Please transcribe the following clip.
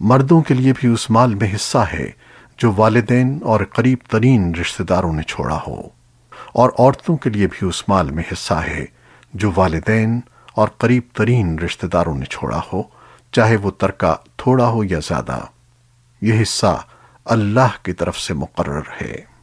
مردوں کے لیے بھی اس مال میں حصہ ہے جو والدین اور قریب ترین رشتہ داروں نے چھوڑا ہو، اور عورتوں کے لیے بھی اس مال میں حصہ ہے جو والدین اور قریب ترین رشتہ داروں نے چھوڑا ہو، چاہے وہ ترکہ تھوڑا ہو یا زیادہ۔ یہ حصہ اللہ کی طرف سے مقرر ہے۔